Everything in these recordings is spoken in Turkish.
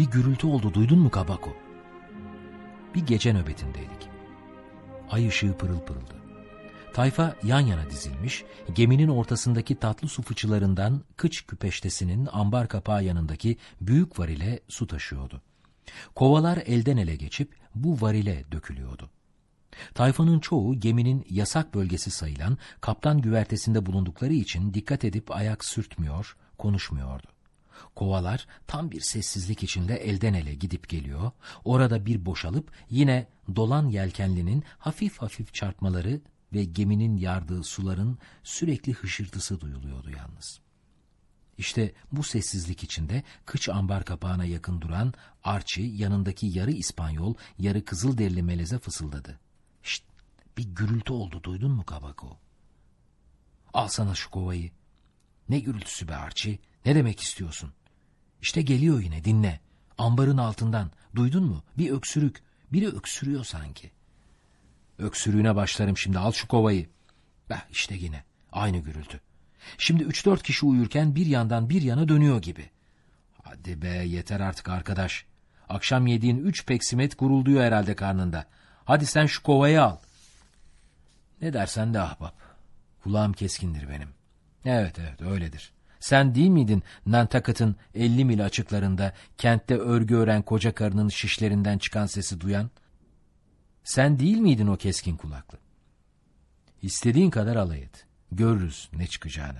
Bir gürültü oldu duydun mu Kabako? Bir gece nöbetindeydik. Ay ışığı pırıl pırıldı. Tayfa yan yana dizilmiş, geminin ortasındaki tatlı su fıçılarından kıç küpeştesinin ambar kapağı yanındaki büyük varile su taşıyordu. Kovalar elden ele geçip bu varile dökülüyordu. Tayfanın çoğu geminin yasak bölgesi sayılan kaptan güvertesinde bulundukları için dikkat edip ayak sürtmüyor, konuşmuyordu. Kovalar tam bir sessizlik içinde elden ele gidip geliyor, orada bir boşalıp yine dolan yelkenlinin hafif hafif çarpmaları ve geminin yardığı suların sürekli hışırtısı duyuluyordu yalnız. İşte bu sessizlik içinde kıç ambar kapağına yakın duran Archie yanındaki yarı İspanyol, yarı Kızılderili meleze fısıldadı. Şşt, bir gürültü oldu duydun mu Kabako? Al sana şu kovayı. Ne gürültüsü be Archie, ne demek istiyorsun? İşte geliyor yine dinle. Ambarın altından, duydun mu? Bir öksürük, biri öksürüyor sanki. Öksürüğüne başlarım şimdi, al şu kovayı. Beh işte yine, aynı gürültü. Şimdi üç dört kişi uyurken bir yandan bir yana dönüyor gibi. Hadi be yeter artık arkadaş. Akşam yediğin üç peksimet gurulduyor herhalde karnında. Hadi sen şu kovayı al. Ne dersen de ahbap. Kulağım keskindir benim. Evet evet öyledir. Sen değil miydin Nantucket'ın 50 mil açıklarında kentte örgü ören koca karının şişlerinden çıkan sesi duyan? Sen değil miydin o keskin kulaklı? İstediğin kadar alay et. Görürüz ne çıkacağını.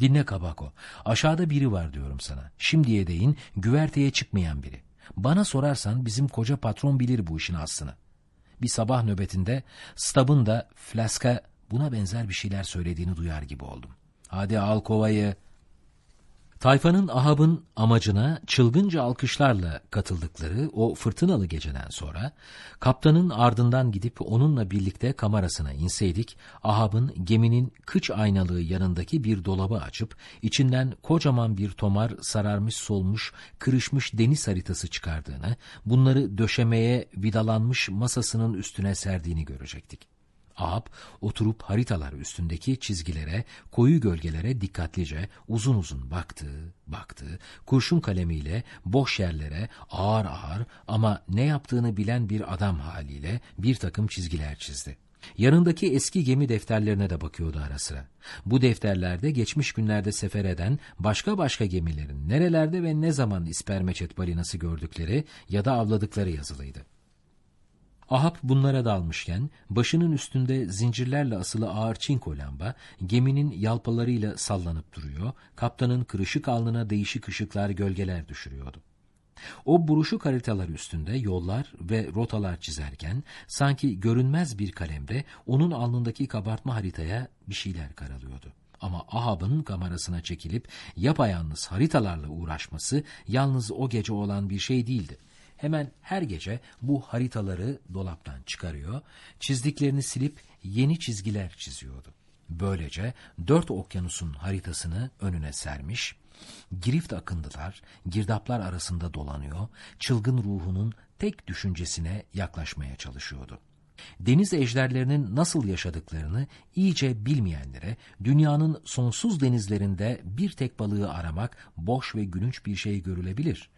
Dinle Kabako. Aşağıda biri var diyorum sana. Şimdiye değin güverteye çıkmayan biri. Bana sorarsan bizim koca patron bilir bu işin aslını. Bir sabah nöbetinde Stab'ın da Flask'a buna benzer bir şeyler söylediğini duyar gibi oldum. Hadi al kovayı. Tayfanın Ahab'ın amacına çılgınca alkışlarla katıldıkları o fırtınalı geceden sonra kaptanın ardından gidip onunla birlikte kamerasına inseydik Ahab'ın geminin kıç aynalığı yanındaki bir dolabı açıp içinden kocaman bir tomar sararmış solmuş kırışmış deniz haritası çıkardığını bunları döşemeye vidalanmış masasının üstüne serdiğini görecektik. Ahab oturup haritalar üstündeki çizgilere, koyu gölgelere dikkatlice uzun uzun baktı, baktı, kurşun kalemiyle boş yerlere ağır ağır ama ne yaptığını bilen bir adam haliyle bir takım çizgiler çizdi. Yanındaki eski gemi defterlerine de bakıyordu ara sıra. Bu defterlerde geçmiş günlerde sefer eden başka başka gemilerin nerelerde ve ne zaman ispermeçet balinası gördükleri ya da avladıkları yazılıydı. Ahab bunlara dalmışken başının üstünde zincirlerle asılı ağır çinko lamba geminin yalpalarıyla sallanıp duruyor, kaptanın kırışık alnına değişik ışıklar gölgeler düşürüyordu. O buruşuk haritalar üstünde yollar ve rotalar çizerken sanki görünmez bir kalemde onun alnındaki kabartma haritaya bir şeyler karalıyordu. Ama Ahab'ın kamerasına çekilip yapayalnız haritalarla uğraşması yalnız o gece olan bir şey değildi hemen her gece bu haritaları dolaptan çıkarıyor, çizdiklerini silip yeni çizgiler çiziyordu. Böylece dört okyanusun haritasını önüne sermiş, girift akındılar, girdaplar arasında dolanıyor, çılgın ruhunun tek düşüncesine yaklaşmaya çalışıyordu. Deniz ejderlerinin nasıl yaşadıklarını iyice bilmeyenlere dünyanın sonsuz denizlerinde bir tek balığı aramak boş ve gülünç bir şey görülebilir.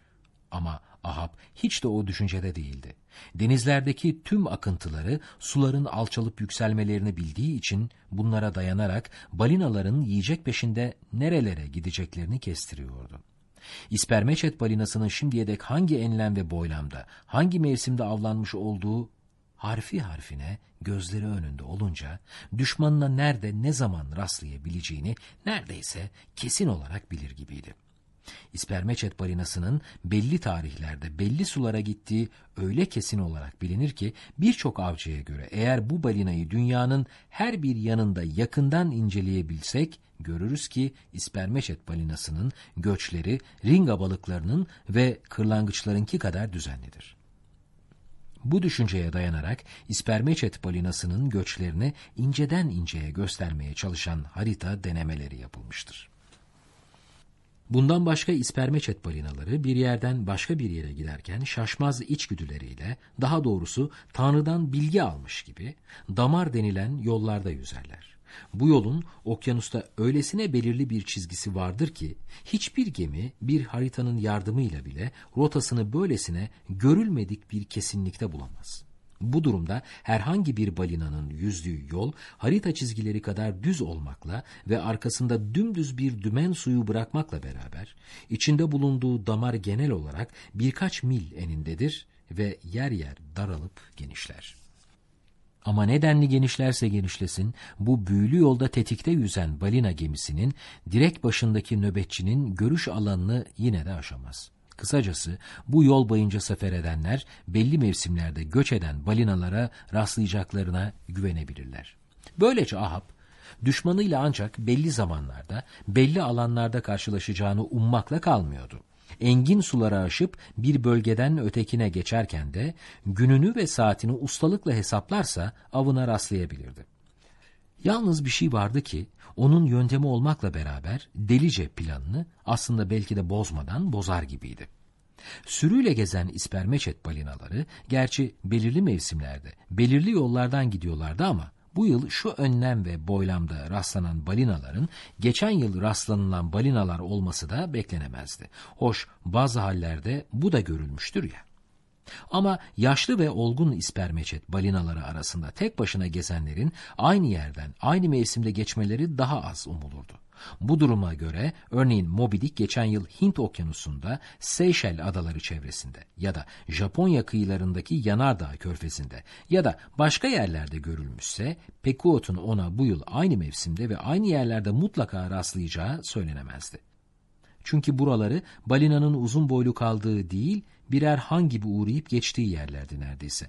Ama Ahab hiç de o düşüncede değildi. Denizlerdeki tüm akıntıları suların alçalıp yükselmelerini bildiği için bunlara dayanarak balinaların yiyecek peşinde nerelere gideceklerini kestiriyordu. İspermeçet balinasının şimdiye dek hangi enlem ve boylamda, hangi mevsimde avlanmış olduğu harfi harfine gözleri önünde olunca düşmanına nerede ne zaman rastlayabileceğini neredeyse kesin olarak bilir gibiydi. İspermeçet balinasının belli tarihlerde belli sulara gittiği öyle kesin olarak bilinir ki birçok avcıya göre eğer bu balinayı dünyanın her bir yanında yakından inceleyebilsek görürüz ki İspermeçet balinasının göçleri ringa balıklarının ve kırlangıçlarınki kadar düzenlidir. Bu düşünceye dayanarak İspermeçet balinasının göçlerini inceden inceye göstermeye çalışan harita denemeleri yapılmıştır. Bundan başka ispermeçet balinaları bir yerden başka bir yere giderken şaşmaz içgüdüleriyle, daha doğrusu Tanrı'dan bilgi almış gibi damar denilen yollarda yüzerler. Bu yolun okyanusta öylesine belirli bir çizgisi vardır ki hiçbir gemi bir haritanın yardımıyla bile rotasını böylesine görülmedik bir kesinlikte bulamaz. Bu durumda herhangi bir balinanın yüzdüğü yol harita çizgileri kadar düz olmakla ve arkasında dümdüz bir dümen suyu bırakmakla beraber içinde bulunduğu damar genel olarak birkaç mil enindedir ve yer yer daralıp genişler. Ama nedenli genişlerse genişlesin, bu büyülü yolda tetikte yüzen balina gemisinin direkt başındaki nöbetçinin görüş alanını yine de aşamaz. Kısacası bu yol boyunca sefer edenler belli mevsimlerde göç eden balinalara rastlayacaklarına güvenebilirler. Böylece Ahab, düşmanıyla ancak belli zamanlarda, belli alanlarda karşılaşacağını ummakla kalmıyordu engin sulara aşıp bir bölgeden ötekine geçerken de gününü ve saatini ustalıkla hesaplarsa avına rastlayabilirdi. Yalnız bir şey vardı ki onun yöntemi olmakla beraber delice planını aslında belki de bozmadan bozar gibiydi. Sürüyle gezen ispermeçet balinaları gerçi belirli mevsimlerde belirli yollardan gidiyorlardı ama bu yıl şu önlem ve boylamda rastlanan balinaların geçen yıl rastlanılan balinalar olması da beklenemezdi. Hoş bazı hallerde bu da görülmüştür ya. Ama yaşlı ve olgun ispermeçet balinaları arasında tek başına gezenlerin aynı yerden aynı mevsimde geçmeleri daha az umulurdu. Bu duruma göre örneğin Moby Dick geçen yıl Hint okyanusunda Seyşel adaları çevresinde ya da Japonya kıyılarındaki Yanardağ körfezinde ya da başka yerlerde görülmüşse Pekuot'un ona bu yıl aynı mevsimde ve aynı yerlerde mutlaka rastlayacağı söylenemezdi. Çünkü buraları balinanın uzun boylu kaldığı değil birer han gibi uğrayıp geçtiği yerlerdi neredeyse.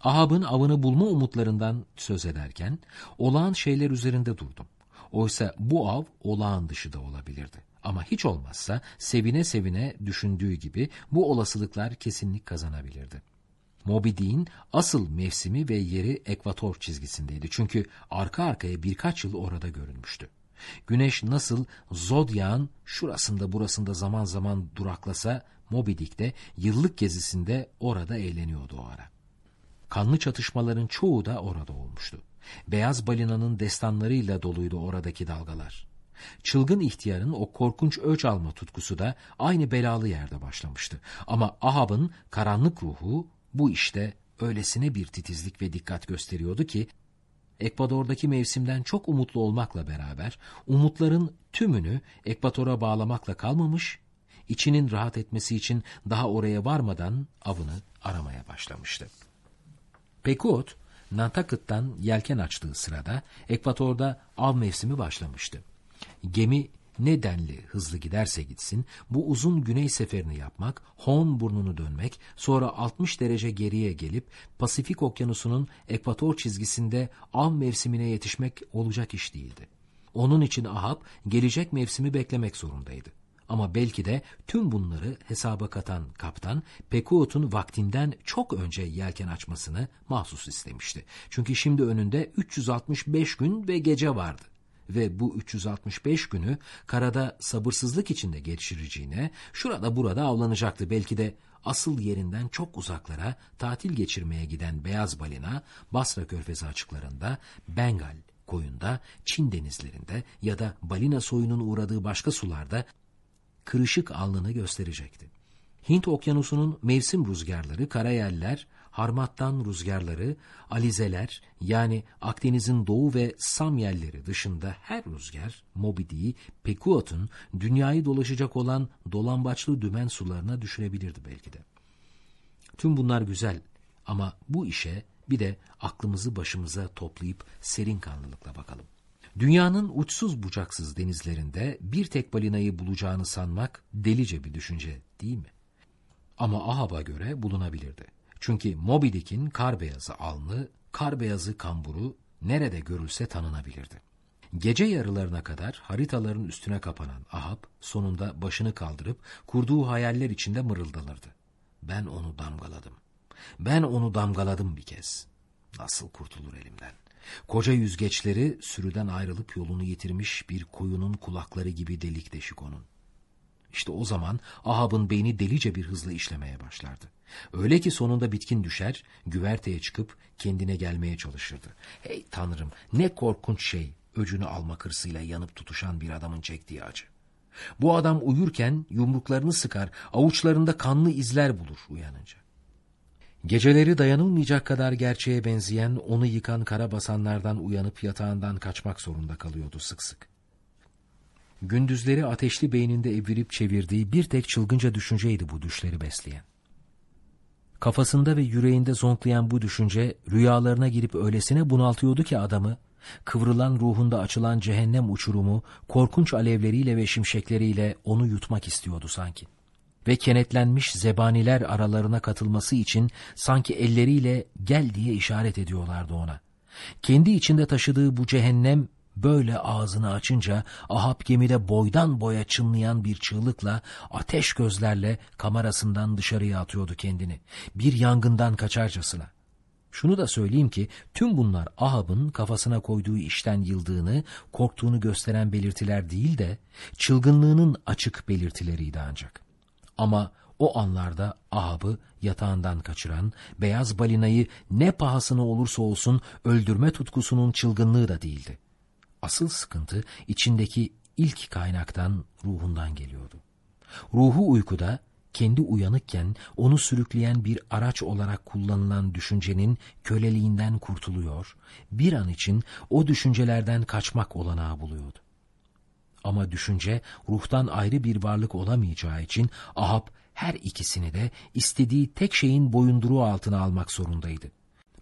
Ahab'ın avını bulma umutlarından söz ederken olağan şeyler üzerinde durdum. Oysa bu av olağan dışı da olabilirdi. Ama hiç olmazsa sevine sevine düşündüğü gibi bu olasılıklar kesinlik kazanabilirdi. Moby Dick'in asıl mevsimi ve yeri ekvator çizgisindeydi. Çünkü arka arkaya birkaç yıl orada görünmüştü. Güneş nasıl Zodyak'ın şurasında burasında zaman zaman duraklasa Moby Dick de yıllık gezisinde orada eğleniyordu o ara. Kanlı çatışmaların çoğu da orada olmuştu. Beyaz balinanın destanlarıyla doluydu oradaki dalgalar. Çılgın ihtiyarın o korkunç ölç alma tutkusu da aynı belalı yerde başlamıştı. Ama Ahab'ın karanlık ruhu bu işte öylesine bir titizlik ve dikkat gösteriyordu ki, Ekvador'daki mevsimden çok umutlu olmakla beraber umutların tümünü Ekvator'a bağlamakla kalmamış, içinin rahat etmesi için daha oraya varmadan avını aramaya başlamıştı. Pekot, Nantucket'tan yelken açtığı sırada Ekvator'da av mevsimi başlamıştı. Gemi ne denli hızlı giderse gitsin bu uzun güney seferini yapmak, Horn burnunu dönmek, sonra 60 derece geriye gelip Pasifik okyanusunun ekvator çizgisinde av mevsimine yetişmek olacak iş değildi. Onun için Ahab gelecek mevsimi beklemek zorundaydı. Ama belki de tüm bunları hesaba katan kaptan Pekuot'un vaktinden çok önce yelken açmasını mahsus istemişti. Çünkü şimdi önünde 365 gün ve gece vardı ve bu 365 günü karada sabırsızlık içinde geçireceğine, şurada burada avlanacaktı. Belki de asıl yerinden çok uzaklara tatil geçirmeye giden beyaz balina Basra körfezi açıklarında, Bengal koyunda, Çin denizlerinde ya da balina soyunun uğradığı başka sularda kırışık alnını gösterecekti. Hint okyanusunun mevsim rüzgarları, karayeller, harmattan rüzgarları, alizeler yani Akdeniz'in doğu ve Sam yerleri dışında her rüzgar Moby Dick'i dünyayı dolaşacak olan dolambaçlı dümen sularına düşürebilirdi belki de. Tüm bunlar güzel ama bu işe bir de aklımızı başımıza toplayıp serin kanlılıkla bakalım. Dünyanın uçsuz bucaksız denizlerinde bir tek balinayı bulacağını sanmak delice bir düşünce değil mi? Ama Ahab'a göre bulunabilirdi. Çünkü Moby Dick'in kar beyazı alnı, kar beyazı kamburu nerede görülse tanınabilirdi. Gece yarılarına kadar haritaların üstüne kapanan Ahab sonunda başını kaldırıp kurduğu hayaller içinde mırıldanırdı. Ben onu damgaladım. Ben onu damgaladım bir kez. Nasıl kurtulur elimden? Koca yüzgeçleri sürüden ayrılıp yolunu yitirmiş bir koyunun kulakları gibi delik deşik onun. İşte o zaman Ahab'ın beyni delice bir hızla işlemeye başlardı. Öyle ki sonunda bitkin düşer, güverteye çıkıp kendine gelmeye çalışırdı. Hey tanrım ne korkunç şey öcünü almak hırsıyla yanıp tutuşan bir adamın çektiği acı. Bu adam uyurken yumruklarını sıkar, avuçlarında kanlı izler bulur uyanınca. Geceleri dayanılmayacak kadar gerçeğe benzeyen onu yıkan kara basanlardan uyanıp yatağından kaçmak zorunda kalıyordu sık sık. Gündüzleri ateşli beyninde evirip çevirdiği bir tek çılgınca düşünceydi bu düşleri besleyen. Kafasında ve yüreğinde zonklayan bu düşünce rüyalarına girip öylesine bunaltıyordu ki adamı, kıvrılan ruhunda açılan cehennem uçurumu korkunç alevleriyle ve şimşekleriyle onu yutmak istiyordu sanki. Ve kenetlenmiş zebaniler aralarına katılması için sanki elleriyle gel diye işaret ediyorlardı ona. Kendi içinde taşıdığı bu cehennem Böyle ağzını açınca Ahab gemide boydan boya çınlayan bir çığlıkla ateş gözlerle kamerasından dışarıya atıyordu kendini. Bir yangından kaçarcasına. Şunu da söyleyeyim ki tüm bunlar Ahab'ın kafasına koyduğu işten yıldığını, korktuğunu gösteren belirtiler değil de çılgınlığının açık belirtileriydi ancak. Ama o anlarda Ahab'ı yatağından kaçıran, beyaz balinayı ne pahasına olursa olsun öldürme tutkusunun çılgınlığı da değildi. Asıl sıkıntı içindeki ilk kaynaktan, ruhundan geliyordu. Ruhu uykuda, kendi uyanıkken onu sürükleyen bir araç olarak kullanılan düşüncenin köleliğinden kurtuluyor, bir an için o düşüncelerden kaçmak olanağı buluyordu. Ama düşünce ruhtan ayrı bir varlık olamayacağı için Ahab her ikisini de istediği tek şeyin boyunduruğu altına almak zorundaydı.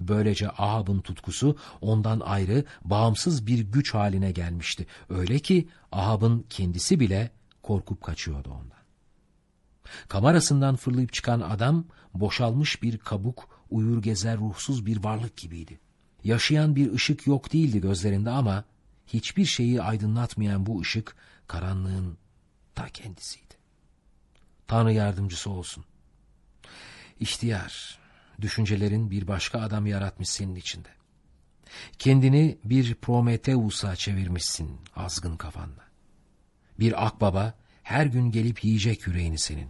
Böylece Ahab'ın tutkusu ondan ayrı, bağımsız bir güç haline gelmişti. Öyle ki Ahab'ın kendisi bile korkup kaçıyordu ondan. Kamerasından fırlayıp çıkan adam boşalmış bir kabuk, uyur gezer ruhsuz bir varlık gibiydi. Yaşayan bir ışık yok değildi gözlerinde ama hiçbir şeyi aydınlatmayan bu ışık karanlığın ta kendisiydi. Tanrı yardımcısı olsun. İhtiyar, düşüncelerin bir başka adam yaratmış senin içinde. Kendini bir Prometheus'a çevirmişsin azgın kafanla. Bir akbaba her gün gelip yiyecek yüreğini senin.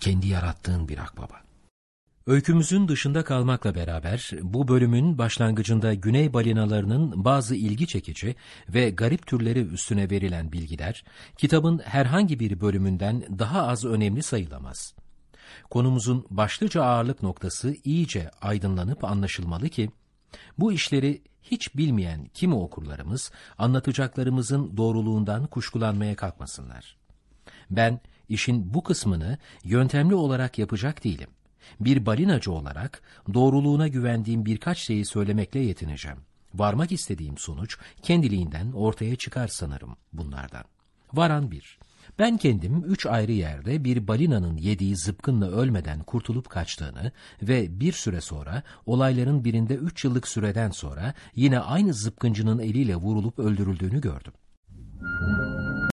Kendi yarattığın bir akbaba. Öykümüzün dışında kalmakla beraber bu bölümün başlangıcında güney balinalarının bazı ilgi çekici ve garip türleri üstüne verilen bilgiler, kitabın herhangi bir bölümünden daha az önemli sayılamaz konumuzun başlıca ağırlık noktası iyice aydınlanıp anlaşılmalı ki, bu işleri hiç bilmeyen kimi okurlarımız anlatacaklarımızın doğruluğundan kuşkulanmaya kalkmasınlar. Ben işin bu kısmını yöntemli olarak yapacak değilim. Bir balinacı olarak doğruluğuna güvendiğim birkaç şeyi söylemekle yetineceğim. Varmak istediğim sonuç kendiliğinden ortaya çıkar sanırım bunlardan. Varan bir. Ben kendim üç ayrı yerde bir balinanın yediği zıpkınla ölmeden kurtulup kaçtığını ve bir süre sonra olayların birinde üç yıllık süreden sonra yine aynı zıpkıncının eliyle vurulup öldürüldüğünü gördüm.